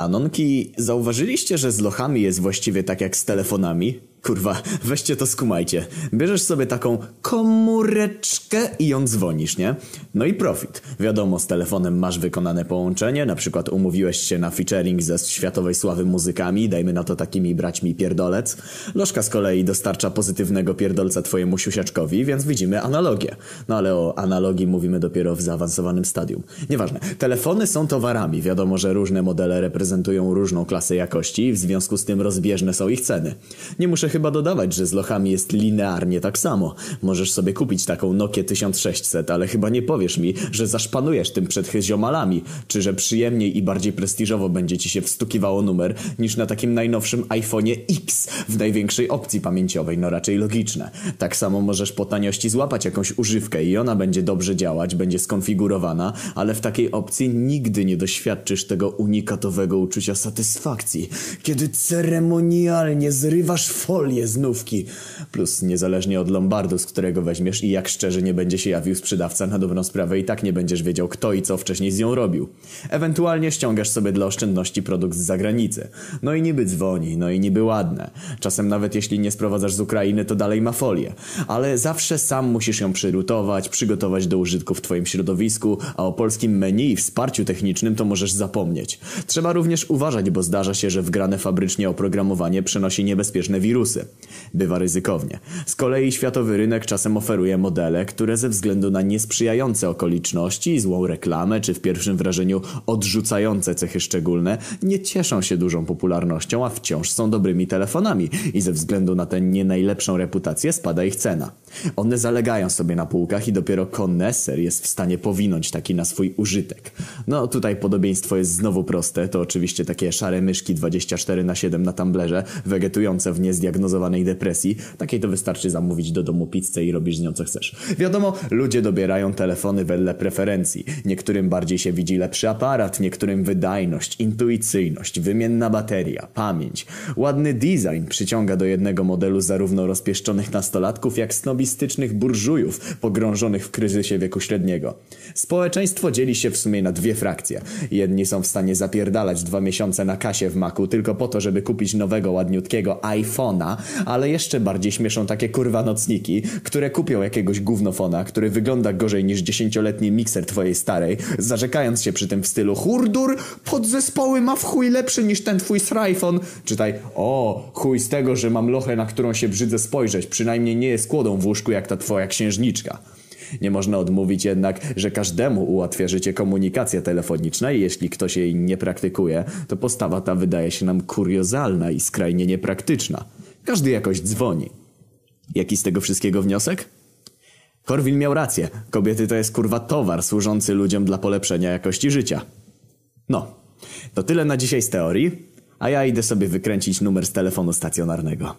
Anonki, zauważyliście, że z lochami jest właściwie tak jak z telefonami? Kurwa, weźcie to skumajcie. Bierzesz sobie taką komóreczkę i ją dzwonisz, nie? No i profit. Wiadomo, z telefonem masz wykonane połączenie, na przykład umówiłeś się na featuring ze światowej sławy muzykami, dajmy na to takimi braćmi pierdolec. Lożka z kolei dostarcza pozytywnego pierdolca twojemu siusiaczkowi, więc widzimy analogię. No ale o analogii mówimy dopiero w zaawansowanym stadium. Nieważne. Telefony są towarami. Wiadomo, że różne modele reprezentują różną klasę jakości i w związku z tym rozbieżne są ich ceny. Nie muszę chyba dodawać, że z lochami jest linearnie tak samo. Możesz sobie kupić taką Nokię 1600, ale chyba nie powiesz mi, że zaszpanujesz tym przed ziomalami, czy że przyjemniej i bardziej prestiżowo będzie ci się wstukiwało numer, niż na takim najnowszym iPhone'ie X w największej opcji pamięciowej, no raczej logiczne. Tak samo możesz po taniości złapać jakąś używkę i ona będzie dobrze działać, będzie skonfigurowana, ale w takiej opcji nigdy nie doświadczysz tego unikatowego uczucia satysfakcji, kiedy ceremonialnie zrywasz folię znówki. Plus niezależnie od lombardu, z którego weźmiesz i jak szczerze nie będzie się jawił sprzedawca na dobrą sprawę i tak nie będziesz wiedział kto i co wcześniej z nią robił. Ewentualnie ściągasz sobie dla oszczędności produkt z zagranicy. No i niby dzwoni, no i niby ładne. Czasem nawet jeśli nie sprowadzasz z Ukrainy, to dalej ma folię. Ale zawsze sam musisz ją przyrutować, przygotować do użytku w twoim środowisku, a o polskim menu i wsparciu technicznym to możesz zapomnieć. Trzeba również uważać, bo zdarza się, że wgrane fabrycznie oprogramowanie przenosi niebezpieczne wirusy. Bywa ryzykownie. Z kolei światowy rynek czasem oferuje modele, które ze względu na niesprzyjające okoliczności, złą reklamę czy w pierwszym wrażeniu odrzucające cechy szczególne, nie cieszą się dużą popularnością, a wciąż są dobrymi telefonami i ze względu na tę nie najlepszą reputację spada ich cena. One zalegają sobie na półkach i dopiero koneser jest w stanie powinąć taki na swój użytek. No tutaj podobieństwo jest znowu proste, to oczywiście takie szare myszki 24 na 7 na tumblerze, wegetujące w niezdiagnozowanej depresji. Takiej to wystarczy zamówić do domu pizzę i robisz z nią co chcesz. Wiadomo, ludzie dobierają telefony wedle preferencji. Niektórym bardziej się widzi lepszy aparat, niektórym wydajność, intuicyjność, wymienna bateria, pamięć. Ładny design przyciąga do jednego modelu zarówno rozpieszczonych nastolatków, jak snobistycznych burżujów pogrążonych w kryzysie wieku średniego. Społeczeństwo dzieli się w sumie na dwie frakcje. Jedni są w stanie zapierdalać dwa miesiące na kasie w maku tylko po to, żeby kupić nowego ładniutkiego iPhone'a, ale jeszcze bardziej śmieszą takie kurwa nocniki, które kupią jakiegoś gównofona, który wygląda gorzej niż dziesięcioletni mikser twojej starej, zarzekając się przy tym w stylu hurdur, podzespoły ma w chuj lepszy niż ten twój srajfon. Czytaj, o, chuj z tego, że mam lochę, na którą się brzydzę spojrzeć, przynajmniej nie jest kłodą w łóżku jak ta twoja księżniczka. Nie można odmówić jednak, że każdemu ułatwia życie komunikacja telefoniczna i jeśli ktoś jej nie praktykuje, to postawa ta wydaje się nam kuriozalna i skrajnie niepraktyczna. Każdy jakoś dzwoni. Jaki z tego wszystkiego wniosek? Korwin miał rację. Kobiety to jest kurwa towar służący ludziom dla polepszenia jakości życia. No, to tyle na dzisiaj z teorii, a ja idę sobie wykręcić numer z telefonu stacjonarnego.